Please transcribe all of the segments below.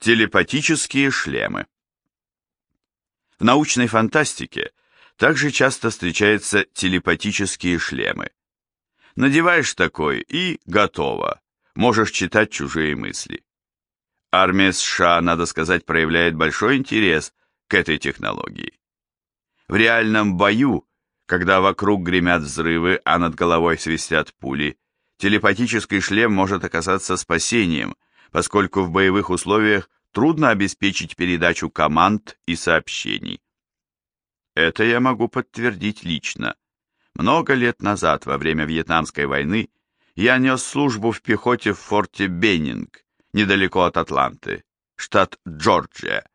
Телепатические шлемы. В научной фантастике также часто встречаются телепатические шлемы. Надеваешь такой и готово, можешь читать чужие мысли. Армия США, надо сказать, проявляет большой интерес к этой технологии. В реальном бою, когда вокруг гремят взрывы, а над головой свистят пули, телепатический шлем может оказаться спасением – поскольку в боевых условиях трудно обеспечить передачу команд и сообщений. Это я могу подтвердить лично. Много лет назад, во время Вьетнамской войны, я нес службу в пехоте в форте Беннинг, недалеко от Атланты, штат Джорджия.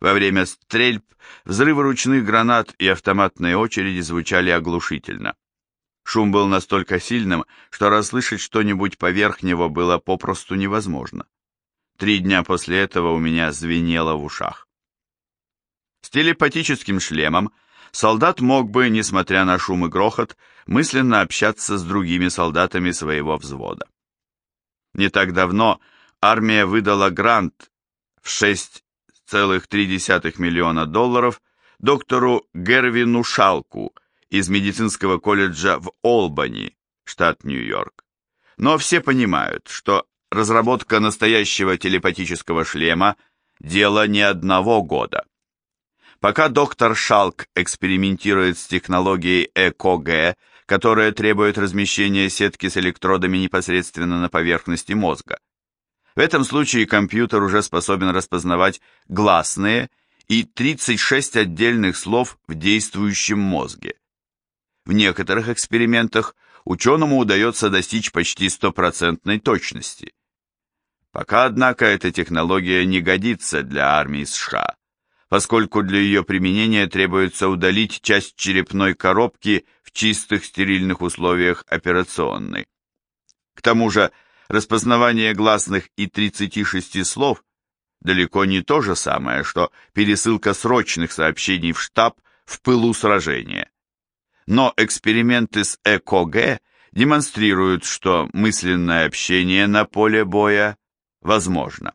Во время стрельб взрывы ручных гранат и автоматные очереди звучали оглушительно. Шум был настолько сильным, что расслышать что-нибудь поверх него было попросту невозможно. Три дня после этого у меня звенело в ушах. С телепатическим шлемом солдат мог бы, несмотря на шум и грохот, мысленно общаться с другими солдатами своего взвода. Не так давно армия выдала грант в 6,3 миллиона долларов доктору Гервину Шалку – из медицинского колледжа в Олбани, штат Нью-Йорк. Но все понимают, что разработка настоящего телепатического шлема – дело не одного года. Пока доктор Шалк экспериментирует с технологией ЭКГ, которая требует размещения сетки с электродами непосредственно на поверхности мозга. В этом случае компьютер уже способен распознавать гласные и 36 отдельных слов в действующем мозге. В некоторых экспериментах ученому удается достичь почти стопроцентной точности. Пока, однако, эта технология не годится для армии США, поскольку для ее применения требуется удалить часть черепной коробки в чистых стерильных условиях операционной. К тому же, распознавание гласных и 36 слов далеко не то же самое, что пересылка срочных сообщений в штаб в пылу сражения но эксперименты с ЭКГ демонстрируют, что мысленное общение на поле боя возможно.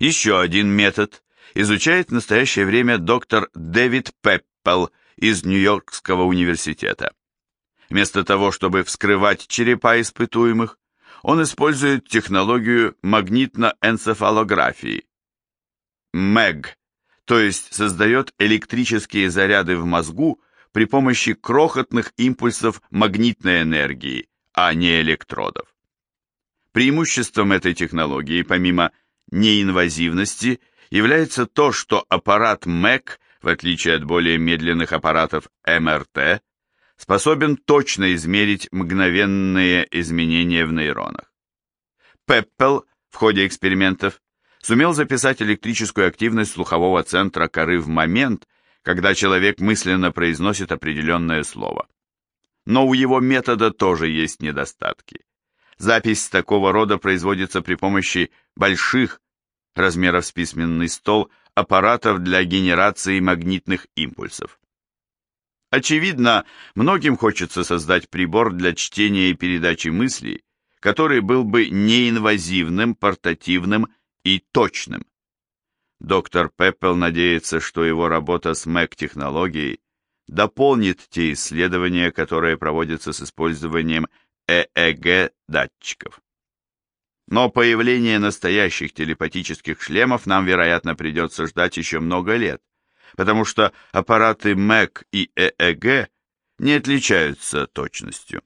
Еще один метод изучает в настоящее время доктор Дэвид Пеппел из Нью-Йоркского университета. Вместо того, чтобы вскрывать черепа испытуемых, он использует технологию магнитно-энцефалографии. МЭГ, то есть создает электрические заряды в мозгу, при помощи крохотных импульсов магнитной энергии, а не электродов. Преимуществом этой технологии, помимо неинвазивности, является то, что аппарат МЭК, в отличие от более медленных аппаратов МРТ, способен точно измерить мгновенные изменения в нейронах. Пеппел в ходе экспериментов сумел записать электрическую активность слухового центра коры в момент, когда человек мысленно произносит определенное слово. Но у его метода тоже есть недостатки. Запись такого рода производится при помощи больших, размеров с письменный стол, аппаратов для генерации магнитных импульсов. Очевидно, многим хочется создать прибор для чтения и передачи мыслей, который был бы неинвазивным, портативным и точным. Доктор Пеппел надеется, что его работа с МЭК-технологией дополнит те исследования, которые проводятся с использованием ЭЭГ-датчиков. Но появление настоящих телепатических шлемов нам, вероятно, придется ждать еще много лет, потому что аппараты МЭК и ЭЭГ не отличаются точностью.